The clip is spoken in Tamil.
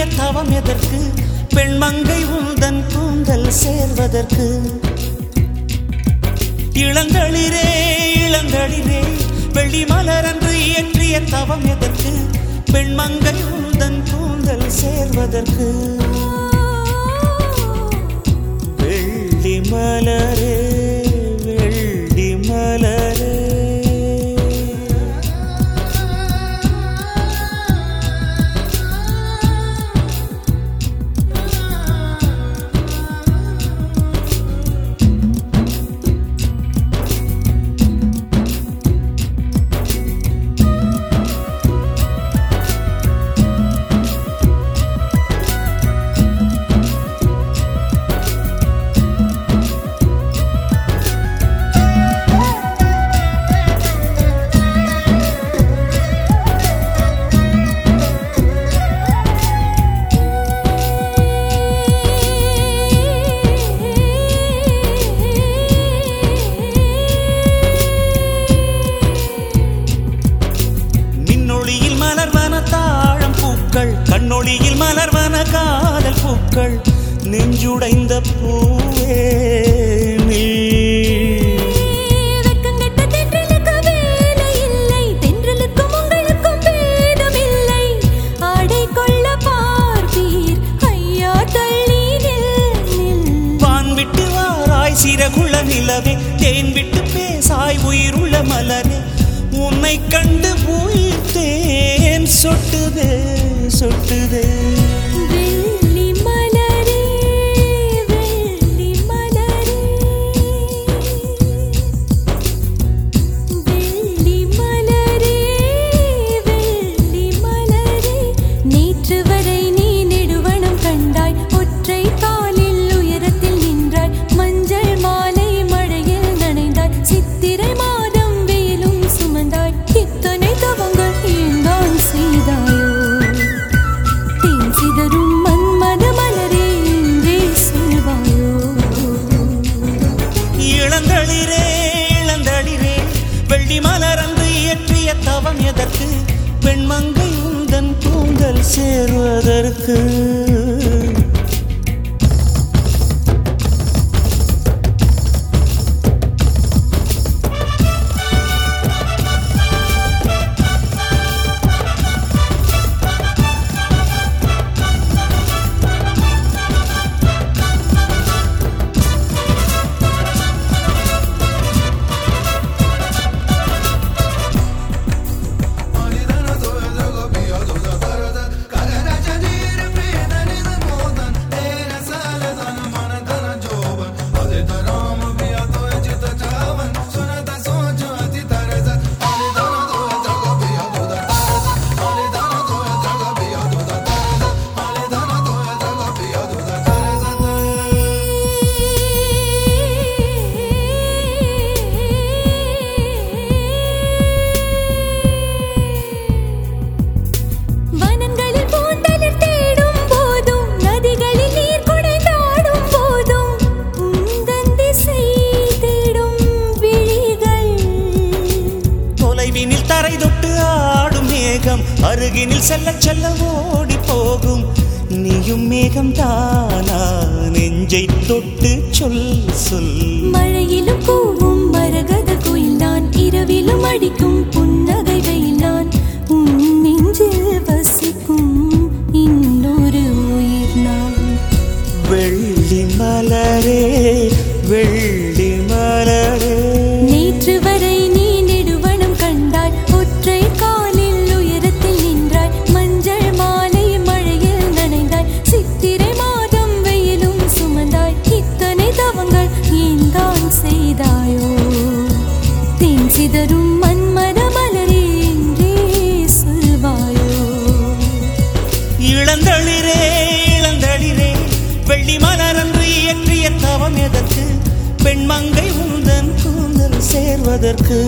இயற்றிய தவம் எதற்கு? பெண்மங்கை உந்தன் கூந்தல் சேர்வதற்கு. இளந்தளிரே இளந்தளிரே வெள்ளி மலரன்று இயற்றிய தவம் எதற்கு? பெண்மங்கை உந்தன் கூந்தல் சேர்வதற்கு. வெள்ளி மலரே வான் பூவே வாராய் சிறகுள்ள நிலவே தேன் விட்டு பேசாய் உயிருள்ள மலரே. உன்னை கண்டு உயிர் தேன் சொட்டுதே சொட்டுதே. இளந்தளிரே. இழந்தளிரே வெள்ளி மலரன்று இயற்றிய தவம் எதற்கு? பெண்மங்கை உந்தன் தூங்கல் சேர்வதற்கு. அருகினில் செல்ல செல்ல ஓடி போகும். நீயும் மேகம் தானா நெஞ்சை தொட்டு சொல் சொல். மழையிலும் பூவும் மரகத குயில் தான் இரவிலும் அடிக்கும். வெள்ளி மலரன்று இயற்றிய தவம் எதற்கு? பெண்மங்கை உந்தன் கூந்தல் சேர்வதற்கு.